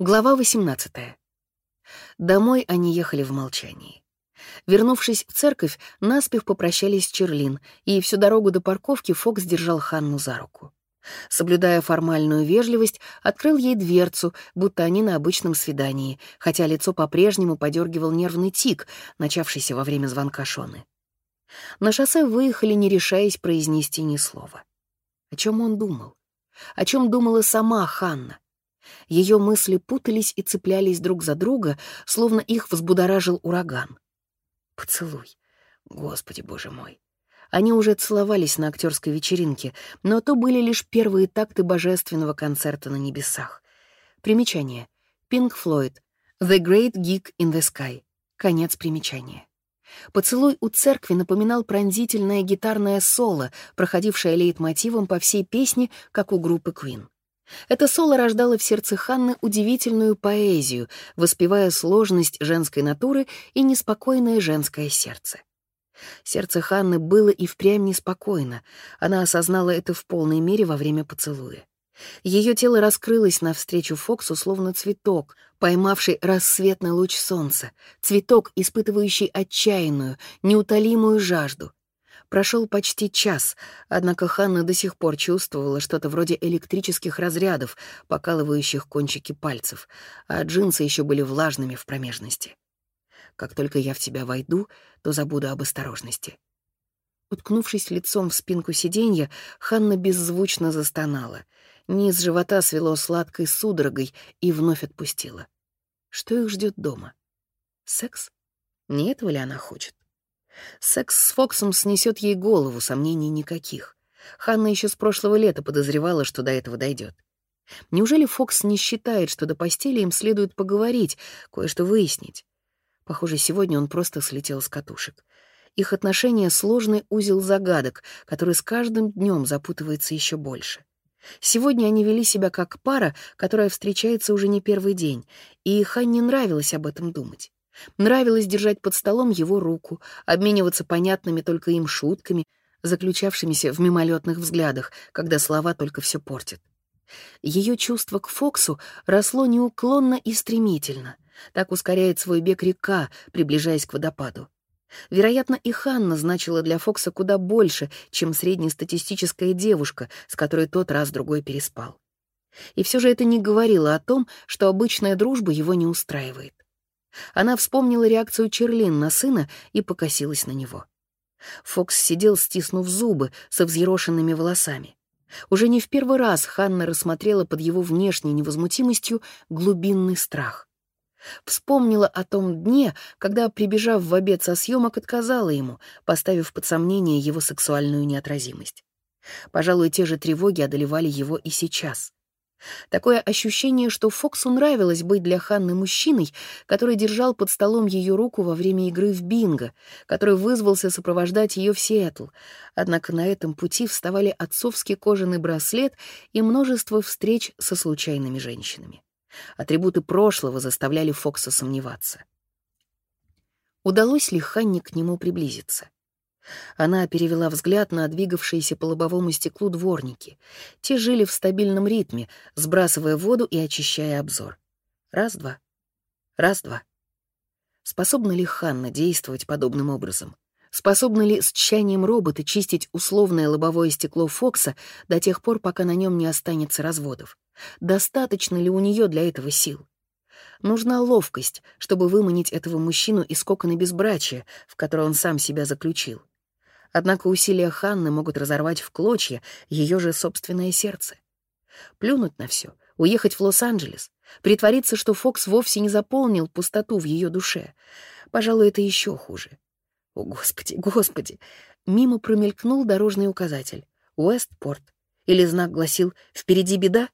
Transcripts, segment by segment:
Глава 18. Домой они ехали в молчании. Вернувшись в церковь, наспех попрощались с Черлин, и всю дорогу до парковки Фокс держал Ханну за руку. Соблюдая формальную вежливость, открыл ей дверцу, будто они на обычном свидании, хотя лицо по-прежнему подергивал нервный тик, начавшийся во время звонка Шоны. На шоссе выехали, не решаясь произнести ни слова. О чем он думал? О чем думала сама Ханна? Ее мысли путались и цеплялись друг за друга, словно их взбудоражил ураган. Поцелуй. Господи, боже мой. Они уже целовались на актерской вечеринке, но то были лишь первые такты божественного концерта на небесах. Примечание. Pink Floyd. The Great Geek in the Sky. Конец примечания. Поцелуй у церкви напоминал пронзительное гитарное соло, проходившее лейтмотивом по всей песне, как у группы Queen. Это соло рождало в сердце Ханны удивительную поэзию, воспевая сложность женской натуры и неспокойное женское сердце. Сердце Ханны было и впрямь неспокойно. Она осознала это в полной мере во время поцелуя. Ее тело раскрылось навстречу Фоксу, словно цветок, поймавший рассветный луч солнца, цветок, испытывающий отчаянную, неутолимую жажду, Прошел почти час, однако Ханна до сих пор чувствовала что-то вроде электрических разрядов, покалывающих кончики пальцев, а джинсы еще были влажными в промежности. Как только я в тебя войду, то забуду об осторожности. Уткнувшись лицом в спинку сиденья, Ханна беззвучно застонала. Низ живота свело сладкой судорогой и вновь отпустила. Что их ждет дома? Секс? Не этого ли она хочет? Секс с Фоксом снесет ей голову, сомнений никаких. Ханна еще с прошлого лета подозревала, что до этого дойдет. Неужели Фокс не считает, что до постели им следует поговорить, кое-что выяснить? Похоже, сегодня он просто слетел с катушек. Их отношения — сложный узел загадок, который с каждым днем запутывается еще больше. Сегодня они вели себя как пара, которая встречается уже не первый день, и Ханне нравилось об этом думать. Нравилось держать под столом его руку, обмениваться понятными только им шутками, заключавшимися в мимолетных взглядах, когда слова только все портят. Ее чувство к Фоксу росло неуклонно и стремительно. Так ускоряет свой бег река, приближаясь к водопаду. Вероятно, и Ханна значила для Фокса куда больше, чем среднестатистическая девушка, с которой тот раз-другой переспал. И все же это не говорило о том, что обычная дружба его не устраивает. Она вспомнила реакцию Черлин на сына и покосилась на него. Фокс сидел, стиснув зубы, со взъерошенными волосами. Уже не в первый раз Ханна рассмотрела под его внешней невозмутимостью глубинный страх. Вспомнила о том дне, когда, прибежав в обед со съемок, отказала ему, поставив под сомнение его сексуальную неотразимость. Пожалуй, те же тревоги одолевали его и сейчас. Такое ощущение, что Фоксу нравилось быть для Ханны мужчиной, который держал под столом ее руку во время игры в бинго, который вызвался сопровождать ее в Сиэтл. Однако на этом пути вставали отцовский кожаный браслет и множество встреч со случайными женщинами. Атрибуты прошлого заставляли Фокса сомневаться. Удалось ли Ханне к нему приблизиться? Она перевела взгляд на двигавшиеся по лобовому стеклу дворники. Те жили в стабильном ритме, сбрасывая воду и очищая обзор. Раз-два. Раз-два. Способна ли Ханна действовать подобным образом? Способны ли с тщанием робота чистить условное лобовое стекло Фокса до тех пор, пока на нем не останется разводов? Достаточно ли у нее для этого сил? Нужна ловкость, чтобы выманить этого мужчину из кокона безбрачия, в который он сам себя заключил. Однако усилия Ханны могут разорвать в клочья ее же собственное сердце. Плюнуть на все, уехать в Лос-Анджелес, притвориться, что Фокс вовсе не заполнил пустоту в ее душе. Пожалуй, это еще хуже. О, Господи, Господи! Мимо промелькнул дорожный указатель. Уэстпорт. Или знак гласил «Впереди беда»?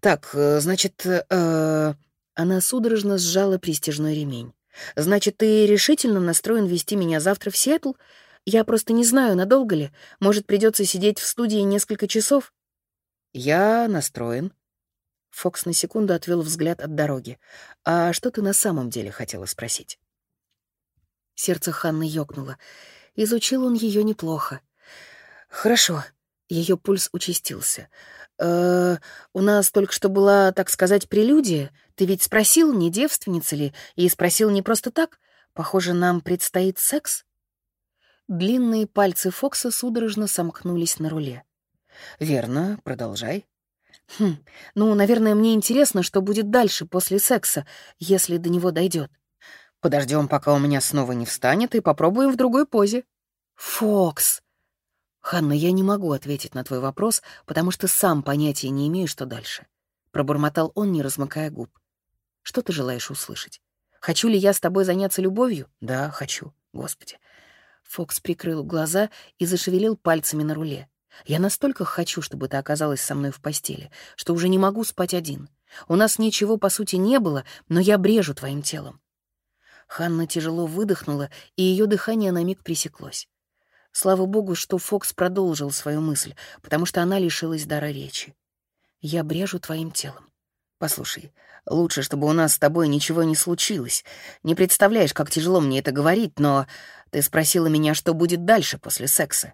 Так, э, значит, э, она судорожно сжала пристежной ремень. Значит, ты решительно настроен вести меня завтра в Сиэтл? Я просто не знаю, надолго ли. Может, придется сидеть в студии несколько часов? Я настроен. Фокс на секунду отвел взгляд от дороги. А что ты на самом деле хотела спросить? Сердце Ханны ёкнуло. Изучил он ее неплохо. Хорошо. Ее пульс участился. э, у нас только что была, так сказать, прелюдия. Ты ведь спросил, не девственница ли, и спросил не просто так. Похоже, нам предстоит секс?» Длинные пальцы Фокса судорожно сомкнулись на руле. «Верно, продолжай». «Хм, ну, наверное, мне интересно, что будет дальше, после секса, если до него дойдет. Подождем, пока у меня снова не встанет, и попробуем в другой позе». «Фокс!» «Ханна, я не могу ответить на твой вопрос, потому что сам понятия не имею, что дальше». Пробормотал он, не размыкая губ. «Что ты желаешь услышать? Хочу ли я с тобой заняться любовью?» «Да, хочу. Господи». Фокс прикрыл глаза и зашевелил пальцами на руле. «Я настолько хочу, чтобы ты оказалась со мной в постели, что уже не могу спать один. У нас ничего, по сути, не было, но я брежу твоим телом». Ханна тяжело выдохнула, и ее дыхание на миг пресеклось. Слава богу, что Фокс продолжил свою мысль, потому что она лишилась дара речи. «Я брежу твоим телом. Послушай, лучше, чтобы у нас с тобой ничего не случилось. Не представляешь, как тяжело мне это говорить, но ты спросила меня, что будет дальше после секса.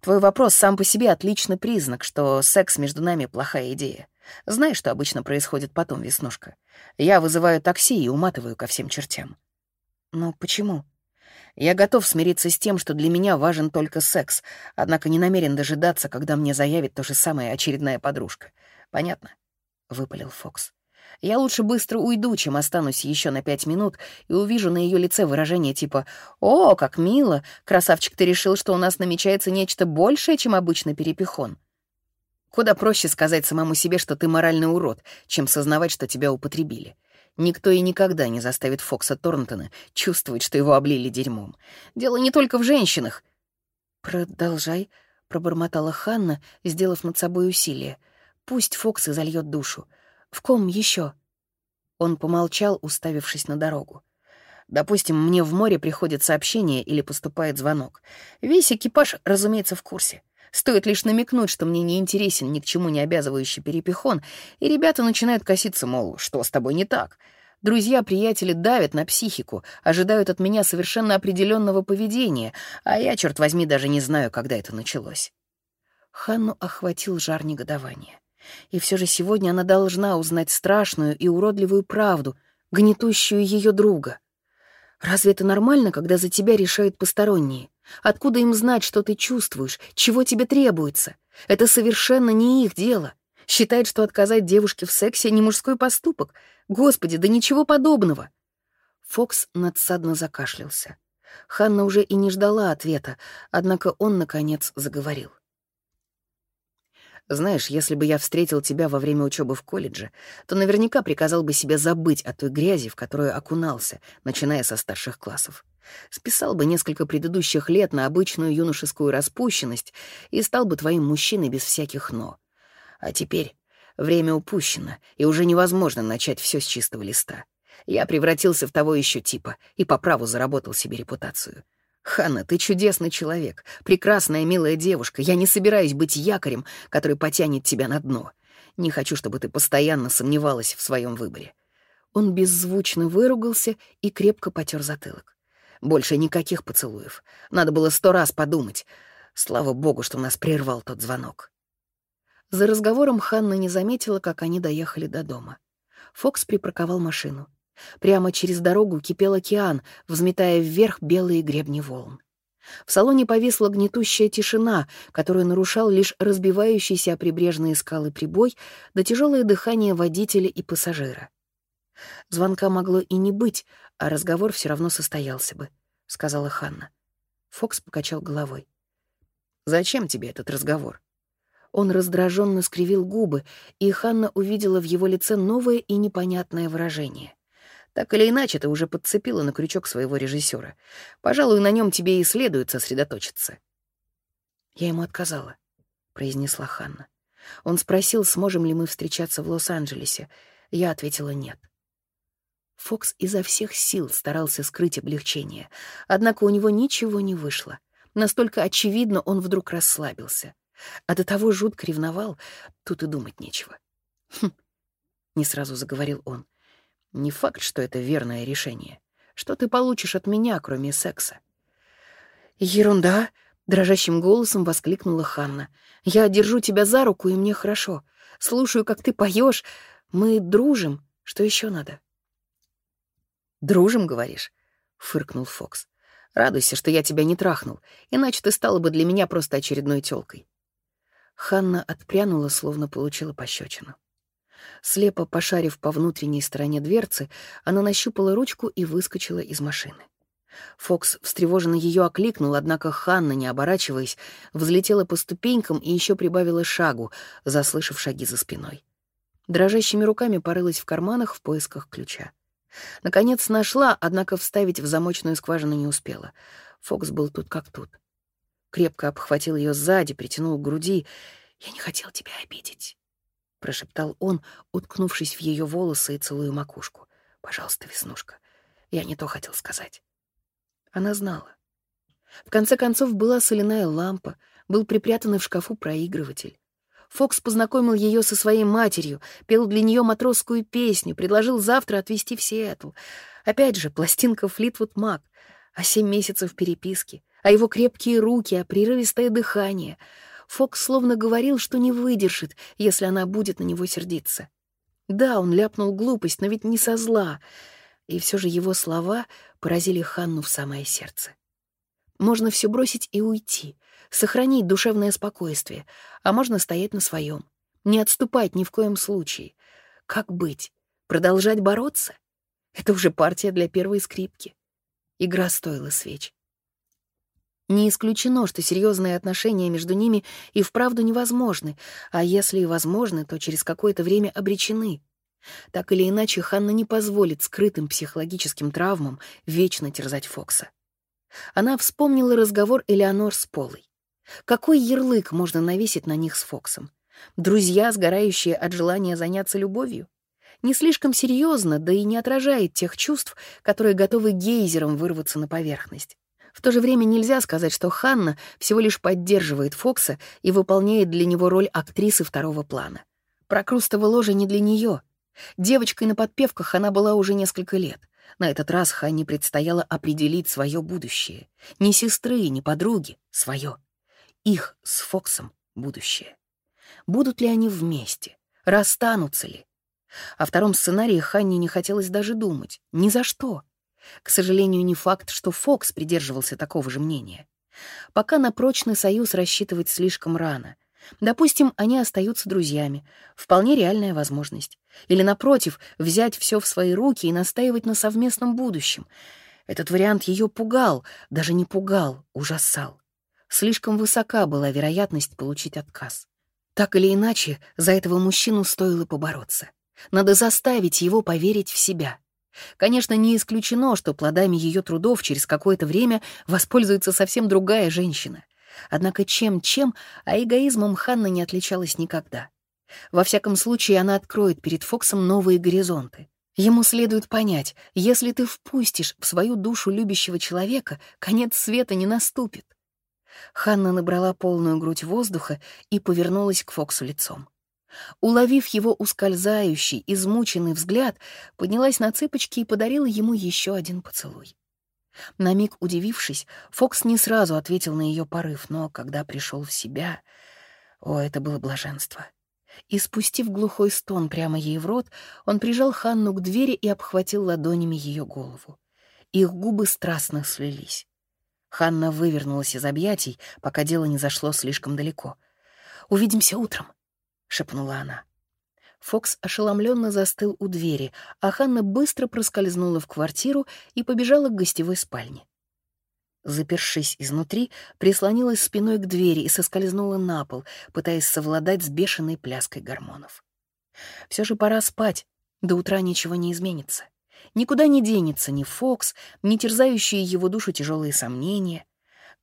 Твой вопрос сам по себе отличный признак, что секс между нами — плохая идея. Знаешь, что обычно происходит потом, Веснушка? Я вызываю такси и уматываю ко всем чертям. Но почему? Я готов смириться с тем, что для меня важен только секс, однако не намерен дожидаться, когда мне заявит то же самое очередная подружка. Понятно? Выпалил Фокс. Я лучше быстро уйду, чем останусь еще на пять минут и увижу на ее лице выражение типа «О, как мило! Красавчик, ты решил, что у нас намечается нечто большее, чем обычный перепихон». Куда проще сказать самому себе, что ты моральный урод, чем сознавать, что тебя употребили. Никто и никогда не заставит Фокса Торнтона чувствовать, что его облили дерьмом. Дело не только в женщинах. «Продолжай», — пробормотала Ханна, сделав над собой усилие. «Пусть Фокс и зальет душу. В ком еще? Он помолчал, уставившись на дорогу. Допустим, мне в море приходит сообщение или поступает звонок. Весь экипаж, разумеется, в курсе. Стоит лишь намекнуть, что мне не интересен ни к чему не обязывающий перепихон, и ребята начинают коситься, мол, что с тобой не так. Друзья-приятели давят на психику, ожидают от меня совершенно определенного поведения, а я, черт возьми, даже не знаю, когда это началось. Ханну охватил жар негодования. И все же сегодня она должна узнать страшную и уродливую правду, гнетущую ее друга. Разве это нормально, когда за тебя решают посторонние? Откуда им знать, что ты чувствуешь, чего тебе требуется? Это совершенно не их дело. Считает, что отказать девушке в сексе — не мужской поступок. Господи, да ничего подобного. Фокс надсадно закашлялся. Ханна уже и не ждала ответа, однако он, наконец, заговорил. Знаешь, если бы я встретил тебя во время учебы в колледже, то наверняка приказал бы себе забыть о той грязи, в которую окунался, начиная со старших классов. Списал бы несколько предыдущих лет на обычную юношескую распущенность и стал бы твоим мужчиной без всяких «но». А теперь время упущено, и уже невозможно начать все с чистого листа. Я превратился в того еще типа и по праву заработал себе репутацию. «Ханна, ты чудесный человек, прекрасная, милая девушка. Я не собираюсь быть якорем, который потянет тебя на дно. Не хочу, чтобы ты постоянно сомневалась в своем выборе». Он беззвучно выругался и крепко потер затылок. Больше никаких поцелуев. Надо было сто раз подумать. Слава богу, что нас прервал тот звонок. За разговором Ханна не заметила, как они доехали до дома. Фокс припарковал машину. Прямо через дорогу кипел океан, взметая вверх белые гребни волн. В салоне повисла гнетущая тишина, которую нарушал лишь разбивающийся о прибрежные скалы прибой да тяжелое дыхание водителя и пассажира. Звонка могло и не быть, а разговор все равно состоялся бы, — сказала Ханна. Фокс покачал головой. «Зачем тебе этот разговор?» Он раздраженно скривил губы, и Ханна увидела в его лице новое и непонятное выражение. Так или иначе, ты уже подцепила на крючок своего режиссера. Пожалуй, на нем тебе и следует сосредоточиться. Я ему отказала, произнесла Ханна. Он спросил, сможем ли мы встречаться в Лос-Анджелесе. Я ответила нет. Фокс изо всех сил старался скрыть облегчение, однако у него ничего не вышло. Настолько очевидно он вдруг расслабился. А до того жутко ревновал, тут и думать нечего. «Хм», — не сразу заговорил он, — не факт, что это верное решение. Что ты получишь от меня, кроме секса? Ерунда, дрожащим голосом воскликнула Ханна. Я держу тебя за руку, и мне хорошо. Слушаю, как ты поешь. Мы дружим. Что еще надо?» «Дружим, говоришь?» — фыркнул Фокс. «Радуйся, что я тебя не трахнул, иначе ты стала бы для меня просто очередной тёлкой». Ханна отпрянула, словно получила пощечину. Слепо пошарив по внутренней стороне дверцы, она нащупала ручку и выскочила из машины. Фокс встревоженно ее окликнул, однако Ханна, не оборачиваясь, взлетела по ступенькам и еще прибавила шагу, заслышав шаги за спиной. Дрожащими руками порылась в карманах в поисках ключа. Наконец нашла, однако вставить в замочную скважину не успела. Фокс был тут как тут. Крепко обхватил ее сзади, притянул к груди. «Я не хотел тебя обидеть», — прошептал он, уткнувшись в ее волосы и целуя макушку. «Пожалуйста, Веснушка, я не то хотел сказать». Она знала. В конце концов, была соляная лампа, был припрятанный в шкафу проигрыватель. Фокс познакомил ее со своей матерью, пел для нее матросскую песню, предложил завтра отвезти в Сиэтл. Опять же, пластинка Флитвуд Мак, а семь месяцев переписки, а его крепкие руки, а прерывистое дыхание. Фокс словно говорил, что не выдержит, если она будет на него сердиться. Да, он ляпнул глупость, но ведь не со зла. И все же его слова поразили Ханну в самое сердце. Можно все бросить и уйти, сохранить душевное спокойствие, а можно стоять на своем, не отступать ни в коем случае. Как быть? Продолжать бороться? Это уже партия для первой скрипки. Игра стоила свеч. Не исключено, что серьезные отношения между ними и вправду невозможны, а если и возможны, то через какое-то время обречены. Так или иначе, Ханна не позволит скрытым психологическим травмам вечно терзать Фокса. Она вспомнила разговор Элеонор с Полой. Какой ярлык можно навесить на них с Фоксом? Друзья, сгорающие от желания заняться любовью? Не слишком серьезно, да и не отражает тех чувств, которые готовы гейзером вырваться на поверхность. В то же время нельзя сказать, что Ханна всего лишь поддерживает Фокса и выполняет для него роль актрисы второго плана. Прокрустово ложе не для нее. Девочкой на подпевках она была уже несколько лет. На этот раз Ханне предстояло определить свое будущее. Ни сестры, ни подруги, свое. Их с Фоксом будущее. Будут ли они вместе? Расстанутся ли? О втором сценарии Ханне не хотелось даже думать. Ни за что. К сожалению, не факт, что Фокс придерживался такого же мнения. Пока на прочный союз рассчитывать слишком рано — Допустим, они остаются друзьями. Вполне реальная возможность. Или, напротив, взять все в свои руки и настаивать на совместном будущем. Этот вариант ее пугал, даже не пугал, ужасал. Слишком высока была вероятность получить отказ. Так или иначе, за этого мужчину стоило побороться. Надо заставить его поверить в себя. Конечно, не исключено, что плодами ее трудов через какое-то время воспользуется совсем другая женщина — Однако чем-чем, а эгоизмом Ханна не отличалась никогда. Во всяком случае, она откроет перед Фоксом новые горизонты. Ему следует понять, если ты впустишь в свою душу любящего человека, конец света не наступит. Ханна набрала полную грудь воздуха и повернулась к Фоксу лицом. Уловив его ускользающий, измученный взгляд, поднялась на цыпочки и подарила ему еще один поцелуй. На миг удивившись, Фокс не сразу ответил на ее порыв, но когда пришел в себя... О, это было блаженство. И спустив глухой стон прямо ей в рот, он прижал Ханну к двери и обхватил ладонями ее голову. Их губы страстно слились. Ханна вывернулась из объятий, пока дело не зашло слишком далеко. «Увидимся утром», — шепнула она. Фокс ошеломленно застыл у двери, а Ханна быстро проскользнула в квартиру и побежала к гостевой спальне. Запершись изнутри, прислонилась спиной к двери и соскользнула на пол, пытаясь совладать с бешеной пляской гормонов. Все же пора спать, до утра ничего не изменится. Никуда не денется ни Фокс, ни терзающие его душу тяжелые сомнения.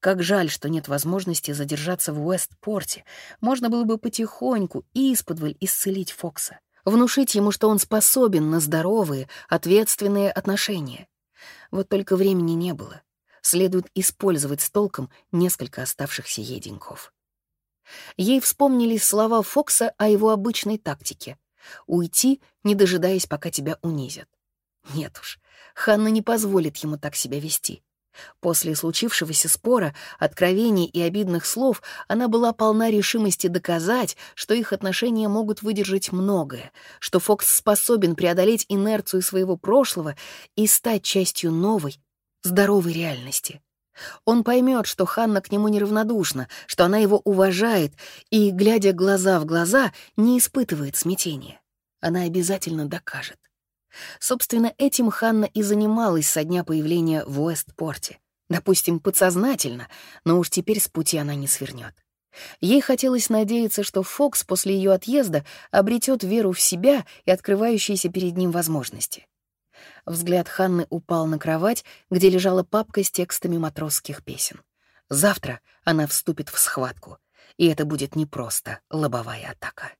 Как жаль, что нет возможности задержаться в Уэстпорте. Можно было бы потихоньку и исподволь исцелить Фокса. Внушить ему, что он способен на здоровые, ответственные отношения. Вот только времени не было. Следует использовать с толком несколько оставшихся ей. Ей вспомнились слова Фокса о его обычной тактике — уйти, не дожидаясь, пока тебя унизят. Нет уж, Ханна не позволит ему так себя вести. После случившегося спора, откровений и обидных слов она была полна решимости доказать, что их отношения могут выдержать многое, что Фокс способен преодолеть инерцию своего прошлого и стать частью новой, здоровой реальности. Он поймет, что Ханна к нему неравнодушна, что она его уважает и, глядя глаза в глаза, не испытывает смятения. Она обязательно докажет. Собственно, этим Ханна и занималась со дня появления в Уэстпорте. Допустим, подсознательно, но уж теперь с пути она не свернет. Ей хотелось надеяться, что Фокс после ее отъезда обретет веру в себя и открывающиеся перед ним возможности. Взгляд Ханны упал на кровать, где лежала папка с текстами матросских песен. Завтра она вступит в схватку, и это будет не просто лобовая атака.